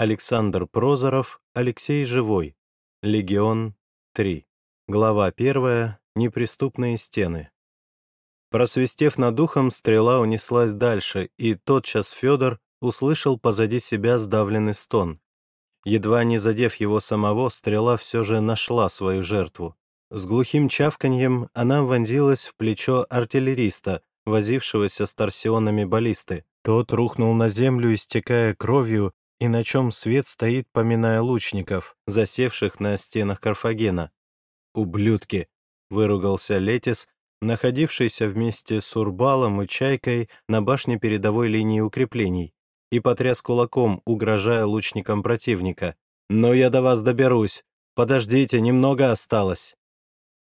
Александр Прозоров, Алексей Живой. Легион 3. Глава 1. Неприступные стены. Просвистев над ухом, стрела унеслась дальше, и тотчас Федор услышал позади себя сдавленный стон. Едва не задев его самого, стрела все же нашла свою жертву. С глухим чавканьем она вонзилась в плечо артиллериста, возившегося с торсионами баллисты. Тот рухнул на землю, истекая кровью, и на чем свет стоит, поминая лучников, засевших на стенах Карфагена. «Ублюдки!» — выругался Летис, находившийся вместе с Урбалом и Чайкой на башне передовой линии укреплений, и потряс кулаком, угрожая лучникам противника. «Но я до вас доберусь! Подождите, немного осталось!»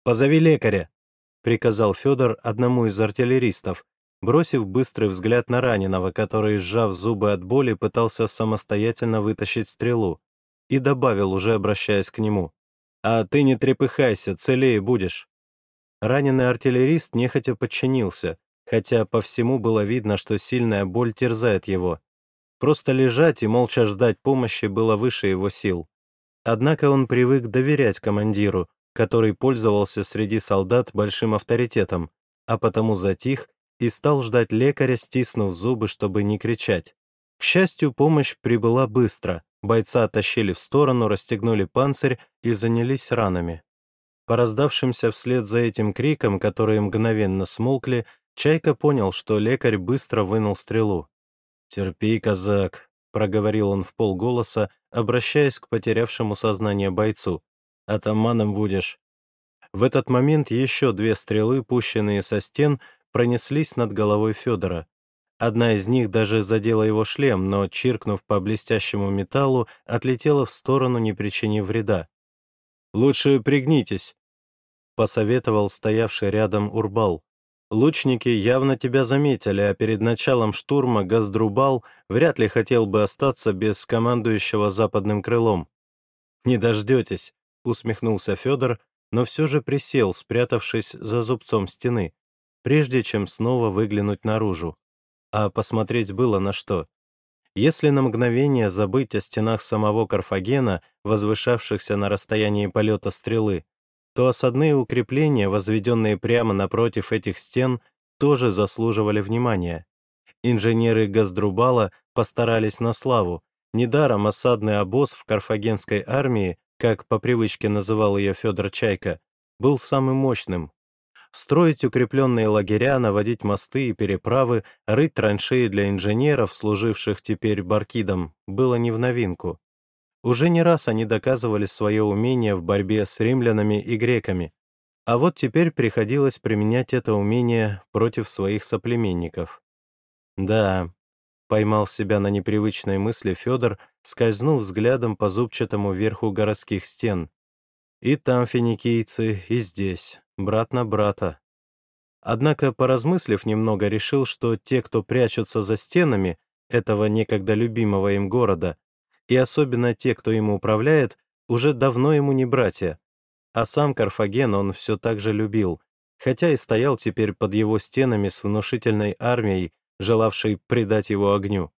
«Позови лекаря!» — приказал Федор одному из артиллеристов, бросив быстрый взгляд на раненого, который, сжав зубы от боли, пытался самостоятельно вытащить стрелу, и добавил, уже обращаясь к нему, «А ты не трепыхайся, целее будешь». Раненый артиллерист нехотя подчинился, хотя по всему было видно, что сильная боль терзает его. Просто лежать и молча ждать помощи было выше его сил. Однако он привык доверять командиру, который пользовался среди солдат большим авторитетом, а потому затих и стал ждать лекаря, стиснув зубы, чтобы не кричать. К счастью, помощь прибыла быстро. Бойца оттащили в сторону, расстегнули панцирь и занялись ранами. По раздавшимся вслед за этим криком, которые мгновенно смолкли, Чайка понял, что лекарь быстро вынул стрелу. «Терпи, казак», — проговорил он в полголоса, обращаясь к потерявшему сознание бойцу. «Атаманом будешь». В этот момент еще две стрелы, пущенные со стен, пронеслись над головой Федора. Одна из них даже задела его шлем, но, чиркнув по блестящему металлу, отлетела в сторону, не причинив вреда. «Лучше пригнитесь», — посоветовал стоявший рядом Урбал. «Лучники явно тебя заметили, а перед началом штурма Газдрубал вряд ли хотел бы остаться без командующего западным крылом». «Не дождетесь», — усмехнулся Федор, но все же присел, спрятавшись за зубцом стены прежде чем снова выглянуть наружу. А посмотреть было на что. Если на мгновение забыть о стенах самого Карфагена, возвышавшихся на расстоянии полета стрелы, то осадные укрепления, возведенные прямо напротив этих стен, тоже заслуживали внимания. Инженеры Газдрубала постарались на славу. Недаром осадный обоз в карфагенской армии, как по привычке называл ее Федор Чайка, был самым мощным, строить укрепленные лагеря, наводить мосты и переправы, рыть траншеи для инженеров, служивших теперь баркидом, было не в новинку. Уже не раз они доказывали свое умение в борьбе с римлянами и греками, а вот теперь приходилось применять это умение против своих соплеменников. Да, поймал себя на непривычной мысли Федор, скользнув взглядом по зубчатому верху городских стен. И там финикийцы, и здесь брат на брата. Однако, поразмыслив немного, решил, что те, кто прячутся за стенами этого некогда любимого им города, и особенно те, кто им управляет, уже давно ему не братья. А сам Карфаген он все так же любил, хотя и стоял теперь под его стенами с внушительной армией, желавшей предать его огню.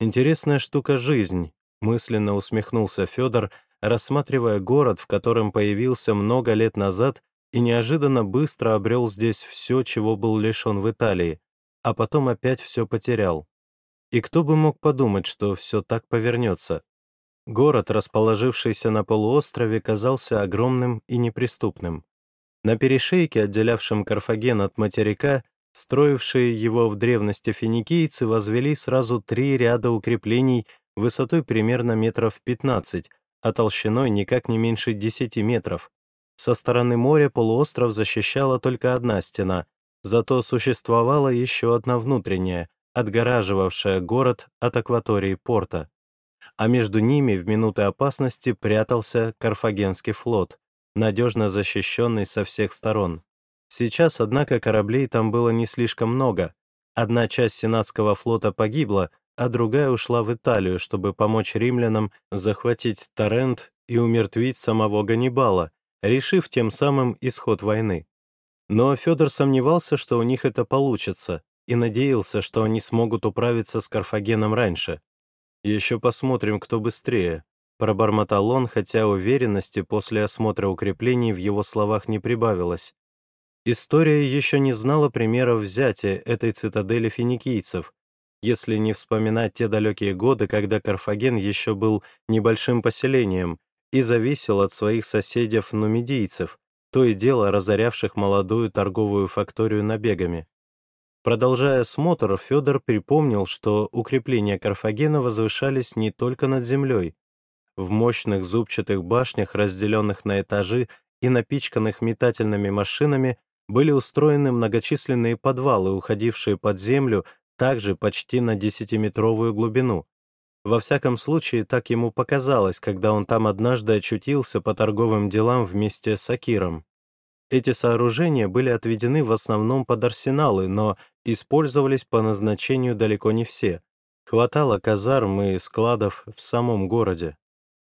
«Интересная штука жизнь», — мысленно усмехнулся Федор, рассматривая город, в котором появился много лет назад и неожиданно быстро обрел здесь все, чего был лишен в Италии, а потом опять все потерял. И кто бы мог подумать, что все так повернется? Город, расположившийся на полуострове, казался огромным и неприступным. На перешейке, отделявшем Карфаген от материка, строившие его в древности финикийцы возвели сразу три ряда укреплений высотой примерно метров 15, а толщиной никак не меньше 10 метров, со стороны моря полуостров защищала только одна стена, зато существовала еще одна внутренняя, отгораживавшая город от акватории порта. А между ними в минуты опасности прятался Карфагенский флот, надежно защищенный со всех сторон. Сейчас, однако, кораблей там было не слишком много. Одна часть Сенатского флота погибла, а другая ушла в Италию, чтобы помочь римлянам захватить Торрент и умертвить самого Ганнибала, решив тем самым исход войны. Но Федор сомневался, что у них это получится, и надеялся, что они смогут управиться с Карфагеном раньше. Еще посмотрим, кто быстрее. Пробормотал он, хотя уверенности после осмотра укреплений в его словах не прибавилось. История еще не знала примеров взятия этой цитадели финикийцев, если не вспоминать те далекие годы, когда Карфаген еще был небольшим поселением и зависел от своих соседей-нумидийцев, то и дело разорявших молодую торговую факторию набегами. Продолжая осмотр, Федор припомнил, что укрепления Карфагена возвышались не только над землей, в мощных зубчатых башнях, разделенных на этажи и напичканных метательными машинами, были устроены многочисленные подвалы, уходившие под землю также почти на десятиметровую глубину. Во всяком случае, так ему показалось, когда он там однажды очутился по торговым делам вместе с Акиром. Эти сооружения были отведены в основном под арсеналы, но использовались по назначению далеко не все. Хватало казарм и складов в самом городе.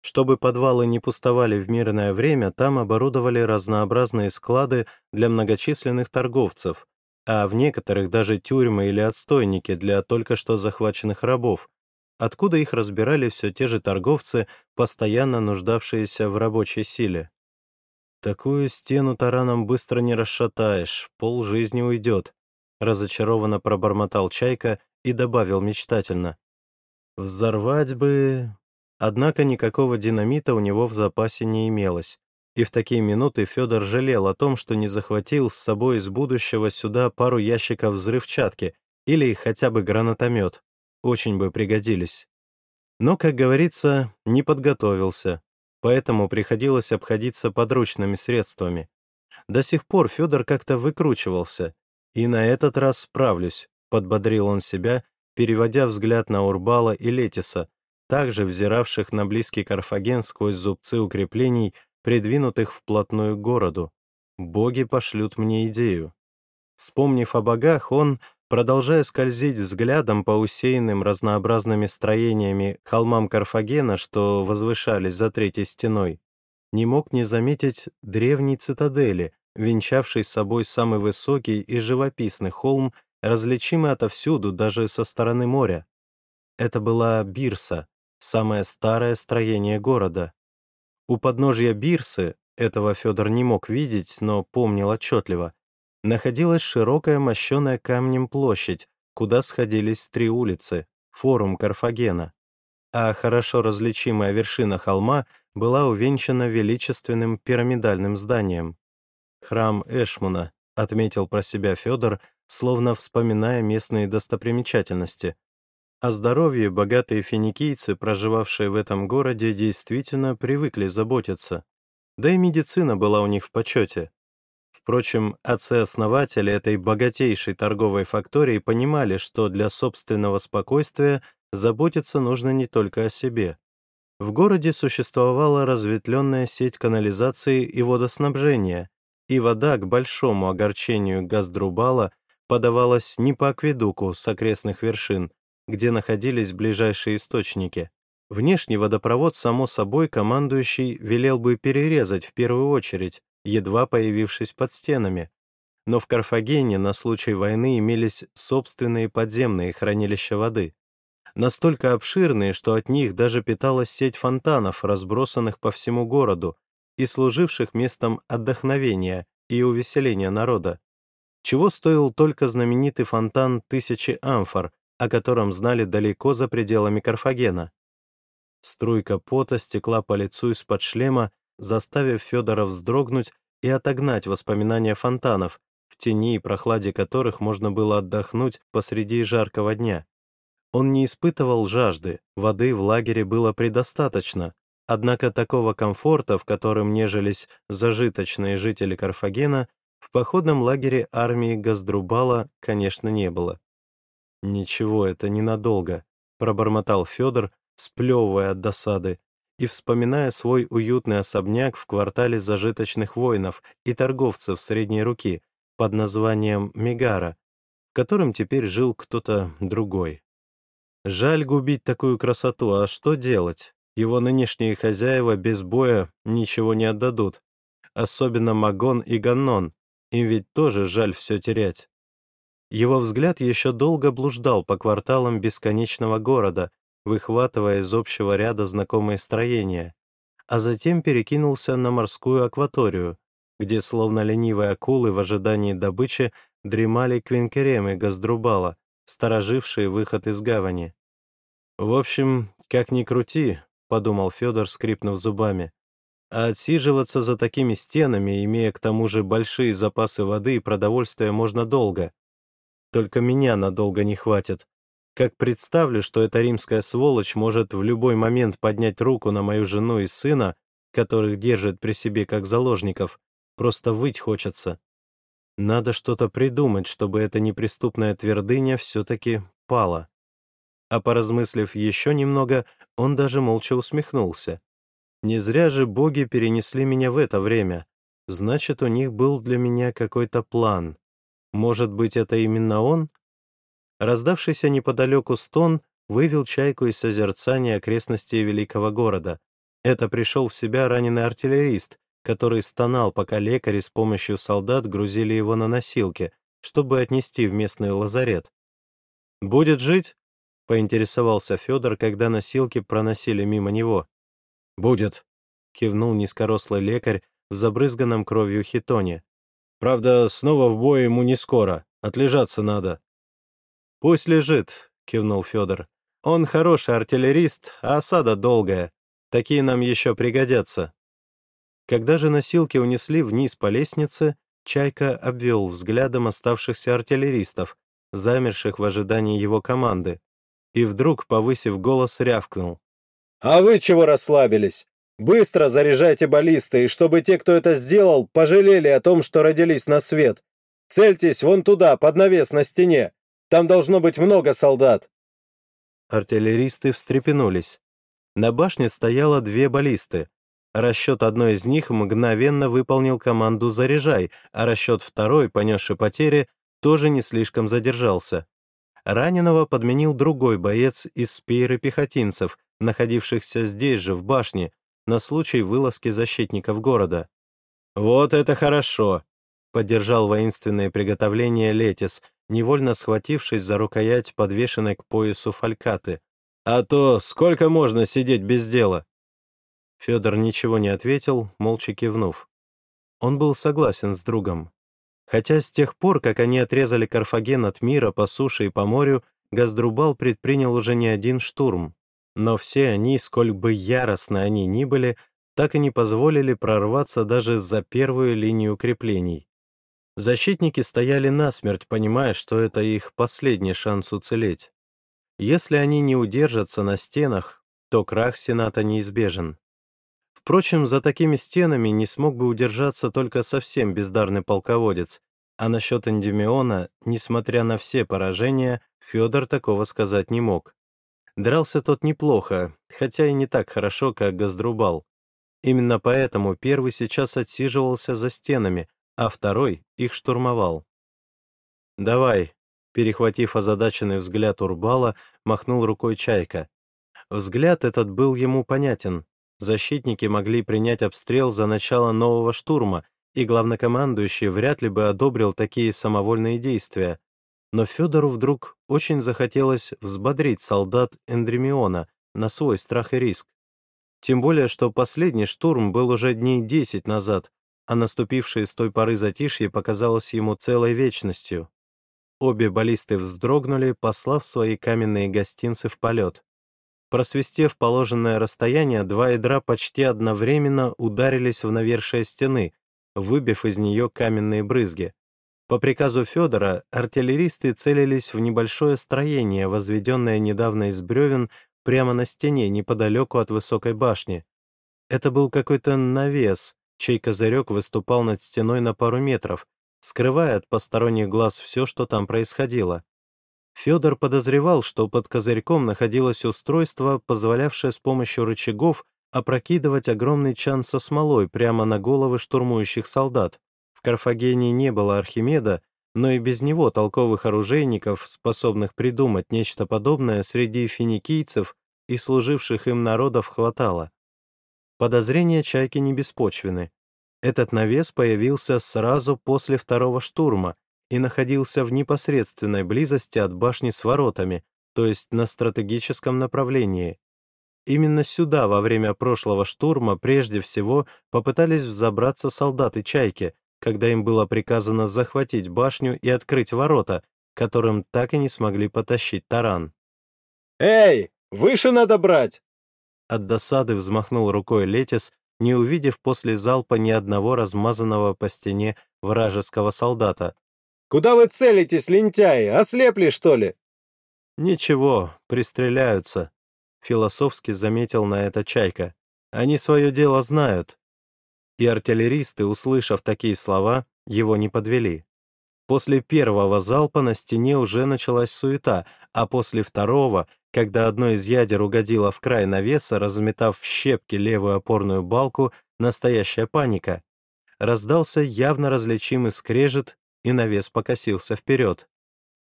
Чтобы подвалы не пустовали в мирное время, там оборудовали разнообразные склады для многочисленных торговцев, а в некоторых даже тюрьмы или отстойники для только что захваченных рабов, откуда их разбирали все те же торговцы, постоянно нуждавшиеся в рабочей силе. «Такую стену тараном быстро не расшатаешь, пол жизни уйдет», разочарованно пробормотал Чайка и добавил мечтательно. «Взорвать бы...» Однако никакого динамита у него в запасе не имелось, и в такие минуты Федор жалел о том, что не захватил с собой из будущего сюда пару ящиков взрывчатки или хотя бы гранатомет. Очень бы пригодились. Но, как говорится, не подготовился, поэтому приходилось обходиться подручными средствами. До сих пор Федор как-то выкручивался, и на этот раз справлюсь, подбодрил он себя, переводя взгляд на Урбала и Летиса, также взиравших на близкий Карфаген сквозь зубцы укреплений, придвинутых вплотную к городу. Боги пошлют мне идею. Вспомнив о богах, он, продолжая скользить взглядом по усеянным разнообразными строениями холмам Карфагена, что возвышались за третьей стеной, не мог не заметить древней цитадели, венчавшей собой самый высокий и живописный холм, различимый отовсюду, даже со стороны моря. Это была Бирса, самое старое строение города. У подножья Бирсы, этого Федор не мог видеть, но помнил отчетливо, находилась широкая мощеная камнем площадь, куда сходились три улицы, форум Карфагена. А хорошо различимая вершина холма была увенчана величественным пирамидальным зданием. «Храм Эшмуна», — отметил про себя Федор, словно вспоминая местные достопримечательности, о здоровье богатые финикийцы, проживавшие в этом городе, действительно привыкли заботиться. Да и медицина была у них в почете. Впрочем, отцы-основатели этой богатейшей торговой фактории понимали, что для собственного спокойствия заботиться нужно не только о себе. В городе существовала разветвленная сеть канализации и водоснабжения, и вода, к большому огорчению Газдрубала, подавалась не по акведуку с окрестных вершин, где находились ближайшие источники. Внешний водопровод, само собой, командующий велел бы перерезать в первую очередь, едва появившись под стенами. Но в Карфагене на случай войны имелись собственные подземные хранилища воды, настолько обширные, что от них даже питалась сеть фонтанов, разбросанных по всему городу и служивших местом отдохновения и увеселения народа. Чего стоил только знаменитый фонтан Тысячи Амфор, о котором знали далеко за пределами Карфагена. Струйка пота стекла по лицу из-под шлема, заставив Федора вздрогнуть и отогнать воспоминания фонтанов, в тени и прохладе которых можно было отдохнуть посреди жаркого дня. Он не испытывал жажды, воды в лагере было предостаточно, однако такого комфорта, в котором нежились зажиточные жители Карфагена, в походном лагере армии Газдрубала, конечно, не было. «Ничего, это ненадолго», — пробормотал Федор, сплевывая от досады, и вспоминая свой уютный особняк в квартале зажиточных воинов и торговцев средней руки под названием Мегара, в котором теперь жил кто-то другой. Жаль губить такую красоту, а что делать? Его нынешние хозяева без боя ничего не отдадут. Особенно Магон и Ганнон, им ведь тоже жаль все терять. Его взгляд еще долго блуждал по кварталам бесконечного города, выхватывая из общего ряда знакомые строения, а затем перекинулся на морскую акваторию, где, словно ленивые акулы в ожидании добычи, дремали Квинкерем и Газдрубала, сторожившие выход из гавани. «В общем, как ни крути», — подумал Федор, скрипнув зубами, «а отсиживаться за такими стенами, имея к тому же большие запасы воды и продовольствия, можно долго. Только меня надолго не хватит. Как представлю, что эта римская сволочь может в любой момент поднять руку на мою жену и сына, которых держит при себе как заложников, Просто выть хочется. Надо что-то придумать, чтобы эта неприступная твердыня все-таки пала. А поразмыслив еще немного, он даже молча усмехнулся. Не зря же боги перенесли меня в это время. Значит, у них был для меня какой-то план. Может быть, это именно он? Раздавшийся неподалеку стон вывел чайку из созерцания окрестностей великого города. Это пришел в себя раненый артиллерист, который стонал, пока лекари с помощью солдат грузили его на носилки, чтобы отнести в местный лазарет. «Будет жить?» — поинтересовался Федор, когда носилки проносили мимо него. «Будет», — кивнул низкорослый лекарь в забрызганном кровью хитоне. «Правда, снова в бой ему не скоро, отлежаться надо». «Пусть лежит», — кивнул Федор. «Он хороший артиллерист, а осада долгая. Такие нам еще пригодятся». Когда же носилки унесли вниз по лестнице, Чайка обвел взглядом оставшихся артиллеристов, замерших в ожидании его команды, и вдруг, повысив голос, рявкнул. «А вы чего расслабились? Быстро заряжайте баллисты, и чтобы те, кто это сделал, пожалели о том, что родились на свет. Цельтесь вон туда, под навес на стене. Там должно быть много солдат». Артиллеристы встрепенулись. На башне стояло две баллисты, Расчет одной из них мгновенно выполнил команду «заряжай», а расчет второй, понесший потери, тоже не слишком задержался. Раненого подменил другой боец из спейры пехотинцев, находившихся здесь же, в башне, на случай вылазки защитников города. «Вот это хорошо!» — поддержал воинственное приготовление Летис, невольно схватившись за рукоять, подвешенной к поясу фалькаты. «А то сколько можно сидеть без дела?» Федор ничего не ответил, молча кивнув. Он был согласен с другом. Хотя с тех пор, как они отрезали Карфаген от мира по суше и по морю, Газдрубал предпринял уже не один штурм. Но все они, сколь бы яростны они ни были, так и не позволили прорваться даже за первую линию укреплений. Защитники стояли насмерть, понимая, что это их последний шанс уцелеть. Если они не удержатся на стенах, то крах Сената неизбежен. Впрочем, за такими стенами не смог бы удержаться только совсем бездарный полководец, а насчет Эндемиона, несмотря на все поражения, Федор такого сказать не мог. Дрался тот неплохо, хотя и не так хорошо, как Газдрубал. Именно поэтому первый сейчас отсиживался за стенами, а второй их штурмовал. «Давай», — перехватив озадаченный взгляд Урбала, махнул рукой Чайка. Взгляд этот был ему понятен, защитники могли принять обстрел за начало нового штурма, и главнокомандующий вряд ли бы одобрил такие самовольные действия. Но Федору вдруг очень захотелось взбодрить солдат Эндремиона на свой страх и риск. Тем более, что последний штурм был уже дней десять назад, а наступившее с той поры затишье показалось ему целой вечностью. Обе баллисты вздрогнули, послав свои каменные гостинцы в полет. Просвистев положенное расстояние, два ядра почти одновременно ударились в навершие стены, выбив из нее каменные брызги. По приказу Федора артиллеристы целились в небольшое строение, возведенное недавно из бревен прямо на стене, неподалеку от высокой башни. Это был какой-то навес, чей козырек выступал над стеной на пару метров, скрывая от посторонних глаз все, что там происходило. Федор подозревал, что под козырьком находилось устройство, позволявшее с помощью рычагов опрокидывать огромный чан со смолой прямо на головы штурмующих солдат. В Карфагене не было Архимеда, но и без него толковых оружейников, способных придумать нечто подобное среди финикийцев и служивших им народов хватало. Подозрения Чайки не беспочвены. Этот навес появился сразу после второго штурма, и находился в непосредственной близости от башни с воротами, то есть на стратегическом направлении. Именно сюда во время прошлого штурма прежде всего попытались взобраться солдаты «Чайки», когда им было приказано захватить башню и открыть ворота, которым так и не смогли потащить таран. «Эй, выше надо брать!» От досады взмахнул рукой Летис, не увидев после залпа ни одного размазанного по стене вражеского солдата. «Куда вы целитесь, лентяи? Ослепли, что ли?» «Ничего, пристреляются», — философски заметил на это Чайка. «Они свое дело знают». И артиллеристы, услышав такие слова, его не подвели. После первого залпа на стене уже началась суета, а после второго когда одно из ядер угодило в край навеса, разметав в щепки левую опорную балку, настоящая паника. Раздался явно различимый скрежет, и навес покосился вперед.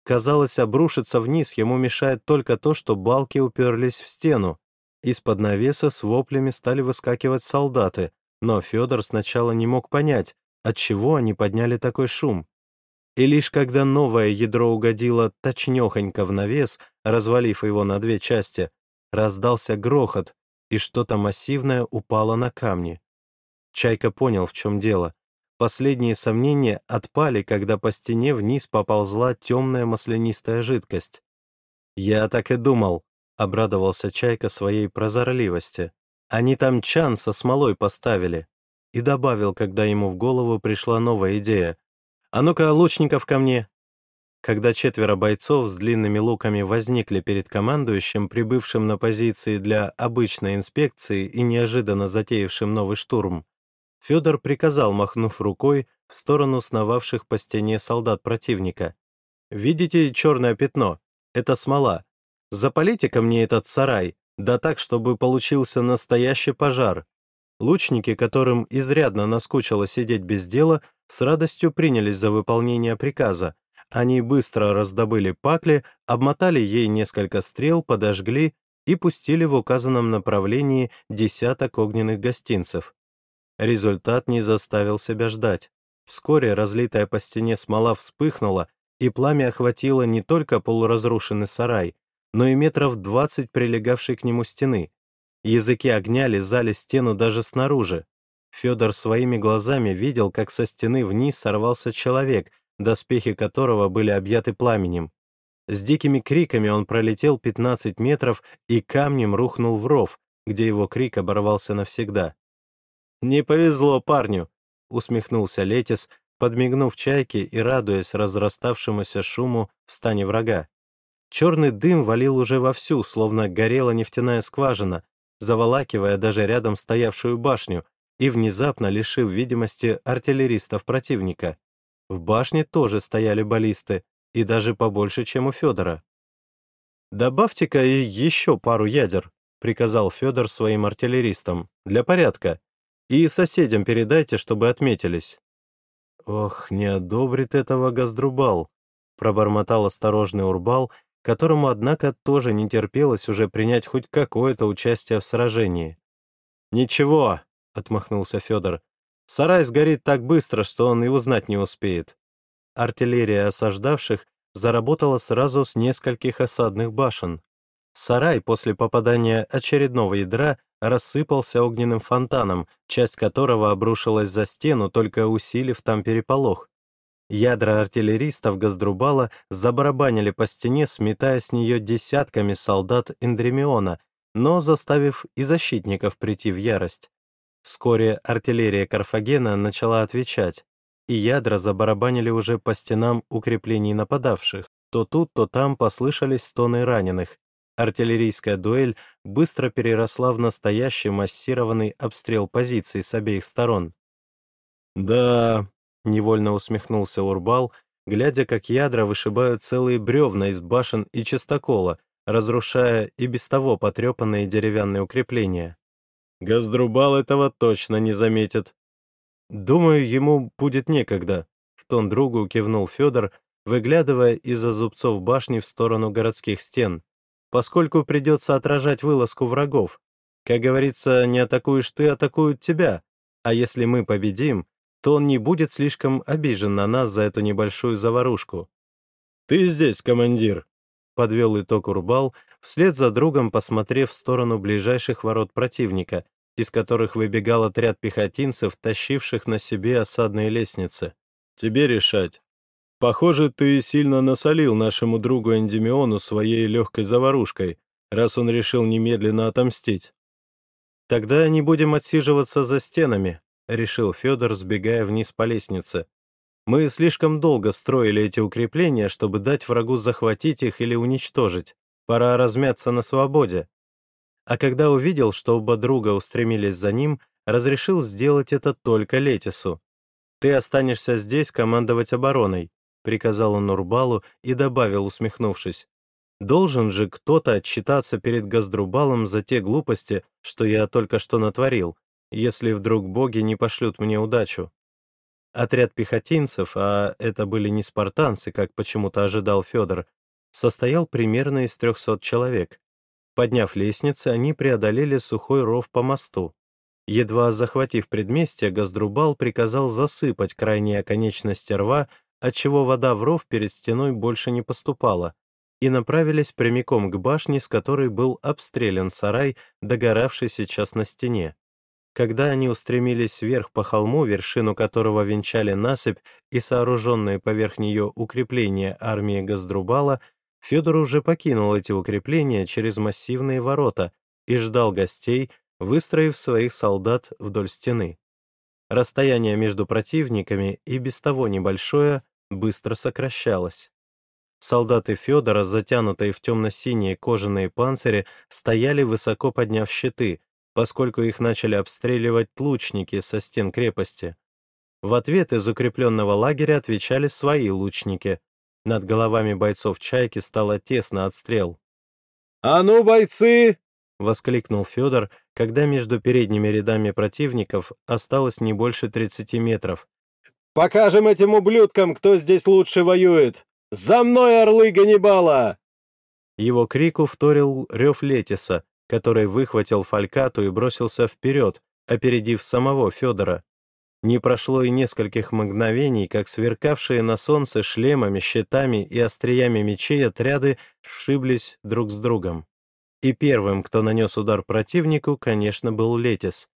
Казалось, обрушиться вниз ему мешает только то, что балки уперлись в стену. Из-под навеса с воплями стали выскакивать солдаты, но Федор сначала не мог понять, отчего они подняли такой шум. И лишь когда новое ядро угодило точнёхонько в навес, развалив его на две части, раздался грохот, и что-то массивное упало на камни. Чайка понял, в чем дело. Последние сомнения отпали, когда по стене вниз поползла темная маслянистая жидкость. «Я так и думал», — обрадовался Чайка своей прозорливости. «Они там чан со смолой поставили». И добавил, когда ему в голову пришла новая идея. «А ну-ка, лучников ко мне!» Когда четверо бойцов с длинными луками возникли перед командующим, прибывшим на позиции для обычной инспекции и неожиданно затеявшим новый штурм, Федор приказал, махнув рукой, в сторону сновавших по стене солдат противника. «Видите черное пятно? Это смола. Запалите ко мне этот сарай, да так, чтобы получился настоящий пожар. Лучники, которым изрядно наскучило сидеть без дела, с радостью принялись за выполнение приказа. Они быстро раздобыли пакли, обмотали ей несколько стрел, подожгли и пустили в указанном направлении десяток огненных гостинцев. Результат не заставил себя ждать. Вскоре разлитая по стене смола вспыхнула, и пламя охватило не только полуразрушенный сарай, но и метров двадцать прилегавшей к нему стены. Языки огня лизали стену даже снаружи. Федор своими глазами видел, как со стены вниз сорвался человек, доспехи которого были объяты пламенем. С дикими криками он пролетел 15 метров и камнем рухнул в ров, где его крик оборвался навсегда. «Не повезло парню», — усмехнулся Летис, подмигнув чайке и радуясь разраставшемуся шуму в стане врага. Черный дым валил уже вовсю, словно горела нефтяная скважина, заволакивая даже рядом стоявшую башню и внезапно лишив видимости артиллеристов противника. В башне тоже стояли баллисты, и даже побольше, чем у Федора. «Добавьте-ка и еще пару ядер», — приказал Федор своим артиллеристам, «для порядка. И соседям передайте, чтобы отметились». «Ох, не одобрит этого Газдрубал», — пробормотал осторожный Урбал которому, однако, тоже не терпелось уже принять хоть какое-то участие в сражении. «Ничего», — отмахнулся Федор, — «сарай сгорит так быстро, что он и узнать не успеет». Артиллерия осаждавших заработала сразу с нескольких осадных башен. Сарай после попадания очередного ядра рассыпался огненным фонтаном, часть которого обрушилась за стену, только усилив там переполох. Ядра артиллеристов Газдрубала забарабанили по стене, сметая с нее десятками солдат Эндремиона, но заставив и защитников прийти в ярость. Вскоре артиллерия Карфагена начала отвечать, и ядра забарабанили уже по стенам укреплений нападавших. То тут, то там послышались стоны раненых. Артиллерийская дуэль быстро переросла в настоящий массированный обстрел позиций с обеих сторон. «Да, Невольно усмехнулся Урбал, глядя, как ядра вышибают целые бревна из башен и чистокола, разрушая и без того потрепанные деревянные укрепления. Газдрубал этого точно не заметит. Думаю, ему будет некогда, в тон другу кивнул Федор, выглядывая из-за зубцов башни в сторону городских стен, поскольку придется отражать вылазку врагов. Как говорится, не атакуешь ты, атакуют тебя, а если мы победим, то он не будет слишком обижен на нас за эту небольшую заварушку. «Ты здесь, командир!» подвел итог Урбал, вслед за другом посмотрев в сторону ближайших ворот противника, из которых выбегал отряд пехотинцев, тащивших на себе осадные лестницы. «Тебе решать. Похоже, ты сильно насолил нашему другу Эндемиону своей легкой заварушкой, раз он решил немедленно отомстить». «Тогда не будем отсиживаться за стенами», — решил Федор, сбегая вниз по лестнице. «Мы слишком долго строили эти укрепления, чтобы дать врагу захватить их или уничтожить. Пора размяться на свободе». А когда увидел, что оба друга устремились за ним, разрешил сделать это только Летису. «Ты останешься здесь командовать обороной», — приказал он Нурбалу и добавил, усмехнувшись. «Должен же кто-то отчитаться перед Газдрубалом за те глупости, что я только что натворил, если вдруг боги не пошлют мне удачу. Отряд пехотинцев, а это были не спартанцы, как почему-то ожидал Федор, состоял примерно из 300 человек. Подняв лестницы, они преодолели сухой ров по мосту. Едва захватив предместье, Газдрубал приказал засыпать крайние оконечности рва, отчего вода в ров перед стеной больше не поступала, и направились прямиком к башне, с которой был обстрелян сарай, догоравший сейчас на стене. Когда они устремились вверх по холму, вершину которого венчали насыпь и сооруженные поверх нее укрепления армии Газдрубала, Федор уже покинул эти укрепления через массивные ворота и ждал гостей, выстроив своих солдат вдоль стены. Расстояние между противниками, и без того небольшое, быстро сокращалось. Солдаты Федора, затянутые в темно-синие кожаные панцири, стояли высоко подняв щиты, поскольку их начали обстреливать лучники со стен крепости. В ответ из укрепленного лагеря отвечали свои лучники. Над головами бойцов «Чайки» стало тесно от стрел. «А ну, бойцы!» — воскликнул Федор, когда между передними рядами противников осталось не больше 30 метров. «Покажем этим ублюдкам, кто здесь лучше воюет! За мной, орлы Ганнибала!» Его крику вторил рев Летиса, который выхватил фалькату и бросился вперед, опередив самого Федора. Не прошло и нескольких мгновений, как сверкавшие на солнце шлемами, щитами и остриями мечей отряды сшиблись друг с другом. И первым, кто нанес удар противнику, конечно, был Летис.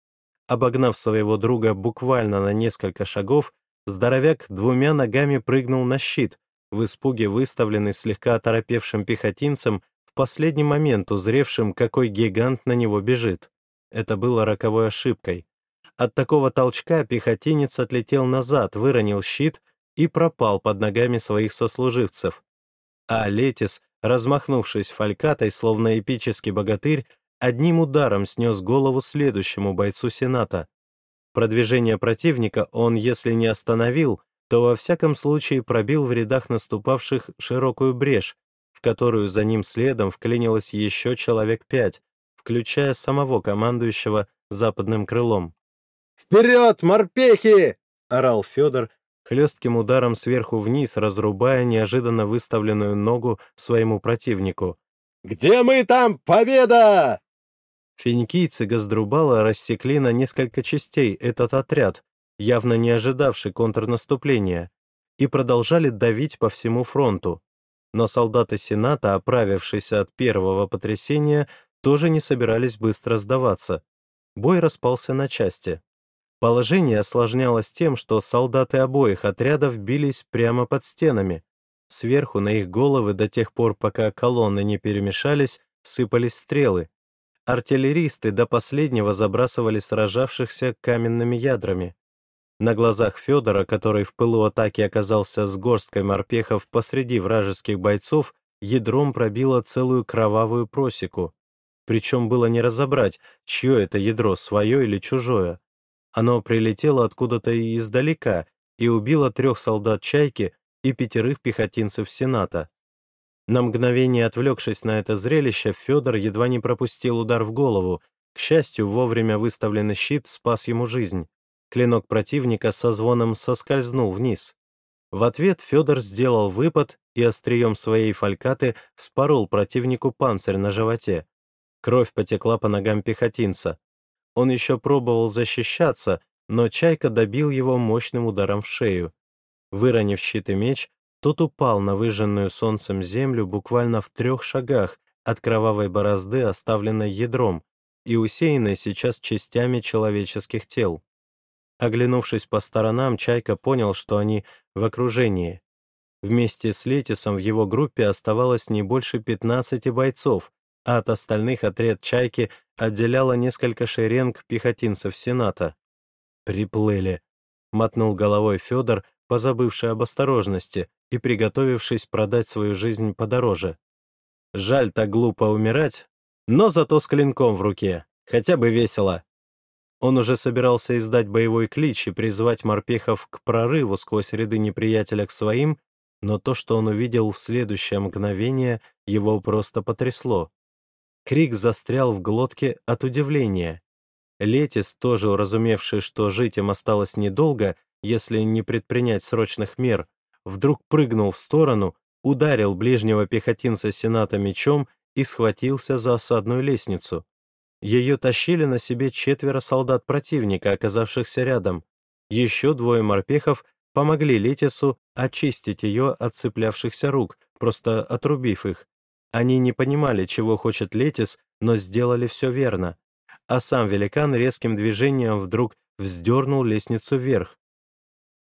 Обогнав своего друга буквально на несколько шагов, здоровяк двумя ногами прыгнул на щит, в испуге выставленный слегка оторопевшим пехотинцем последний момент узревшим, какой гигант на него бежит. Это было роковой ошибкой. От такого толчка пехотинец отлетел назад, выронил щит и пропал под ногами своих сослуживцев. А Летис, размахнувшись фалькатой, словно эпический богатырь, одним ударом снес голову следующему бойцу Сената. Продвижение противника он, если не остановил, то во всяком случае пробил в рядах наступавших широкую брешь, в которую за ним следом вклинилось еще человек пять, включая самого командующего западным крылом. «Вперед, морпехи!» — орал Федор, хлестким ударом сверху вниз, разрубая неожиданно выставленную ногу своему противнику. «Где мы там? Победа!» Финикийцы Газдрубала рассекли на несколько частей этот отряд, явно не ожидавший контрнаступления, и продолжали давить по всему фронту но солдаты Сената, оправившись от первого потрясения, тоже не собирались быстро сдаваться. Бой распался на части. Положение осложнялось тем, что солдаты обоих отрядов бились прямо под стенами. Сверху на их головы до тех пор, пока колонны не перемешались, сыпались стрелы. Артиллеристы до последнего забрасывали сражавшихся каменными ядрами. На глазах Федора, который в пылу атаки оказался с горсткой морпехов посреди вражеских бойцов, ядром пробило целую кровавую просеку. Причем было не разобрать, чье это ядро, свое или чужое. Оно прилетело откуда-то и издалека и убило трех солдат «Чайки» и пятерых пехотинцев Сената. На мгновение отвлекшись на это зрелище, Федор едва не пропустил удар в голову. К счастью, вовремя выставленный щит спас ему жизнь. Клинок противника со звоном соскользнул вниз. В ответ Федор сделал выпад и острием своей фалькаты вспорол противнику панцирь на животе. Кровь потекла по ногам пехотинца. Он еще пробовал защищаться, но Чайка добил его мощным ударом в шею. Выронив щит и меч, тот упал на выжженную солнцем землю буквально в трех шагах от кровавой борозды, оставленной ядром, и усеянной сейчас частями человеческих тел. Оглянувшись по сторонам, Чайка понял, что они в окружении. Вместе с Летисом в его группе оставалось не больше 15 бойцов, а от остальных отряд «Чайки» отделяло несколько шеренг пехотинцев Сената. «Приплыли», — мотнул головой Федор, позабывший об осторожности и приготовившись продать свою жизнь подороже. «Жаль так глупо умирать, но зато с клинком в руке, хотя бы весело». Он уже собирался издать боевой клич и призвать морпехов к прорыву сквозь ряды неприятеля к своим, но то, что он увидел в следующее мгновение, его просто потрясло. Крик застрял в глотке от удивления. Летис, тоже уразумевший, что жить им осталось недолго, если не предпринять срочных мер, вдруг прыгнул в сторону, ударил ближнего пехотинца Сената мечом и схватился за осадную лестницу. Ее тащили на себе четверо солдат противника, оказавшихся рядом. Еще двое морпехов помогли Летису очистить ее от цеплявшихся рук, просто отрубив их. Они не понимали, чего хочет Летис, но сделали все верно. А сам великан резким движением вдруг вздернул лестницу вверх.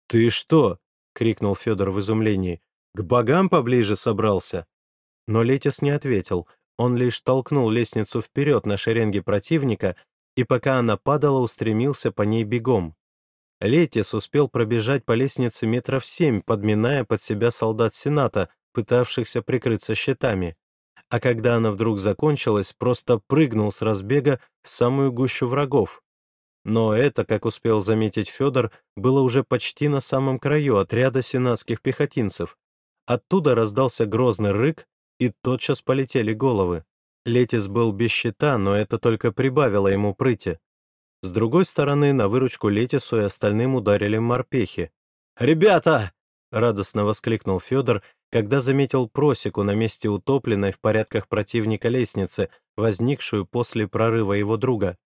«Ты что?» — крикнул Федор в изумлении. «К богам поближе собрался?» Но Летис не ответил. Он лишь толкнул лестницу вперед на шеренге противника, и пока она падала, устремился по ней бегом. Летис успел пробежать по лестнице метров семь, подминая под себя солдат Сената, пытавшихся прикрыться щитами а когда она вдруг закончилась, просто прыгнул с разбега в самую гущу врагов. Но это, как успел заметить Федор, было уже почти на самом краю отряда сенатских пехотинцев. Оттуда раздался грозный рык, и тотчас полетели головы. Летис был без щита, но это только прибавило ему прыти. С другой стороны, на выручку Летису и остальным ударили морпехи. «Ребята!» — радостно воскликнул Федор когда заметил просеку на месте утопленной в порядках противника лестницы, возникшую после прорыва его друга.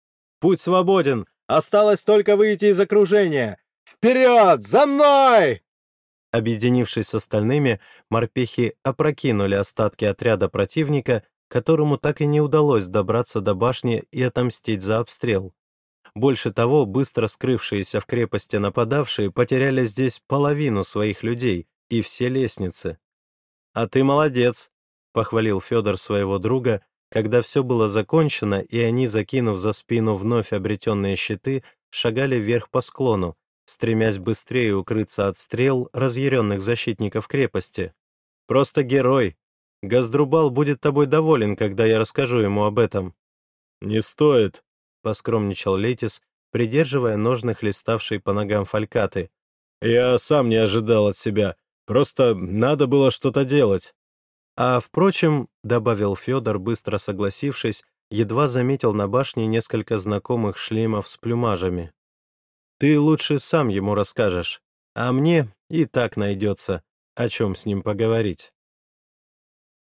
«Путь свободен! Осталось только выйти из окружения! Вперед! За мной!» Объединившись с остальными, морпехи опрокинули остатки отряда противника, которому так и не удалось добраться до башни и отомстить за обстрел. Больше того, быстро скрывшиеся в крепости нападавшие потеряли здесь половину своих людей и все лестницы. «А ты молодец», — похвалил Федор своего друга, когда все было закончено, и они, закинув за спину вновь обретенные щиты, шагали вверх по склону, стремясь быстрее укрыться от стрел разъяренных защитников крепости. «Просто герой. Газдрубал будет тобой доволен, когда я расскажу ему об этом». «Не стоит», — поскромничал Летис, придерживая ножных листавшей по ногам фалькаты. «Я сам не ожидал от себя. Просто надо было что-то делать. А, впрочем, — добавил Федор, быстро согласившись, едва заметил на башне несколько знакомых шлемов с плюмажами. «Ты лучше сам ему расскажешь, а мне и так найдется, о чем с ним поговорить».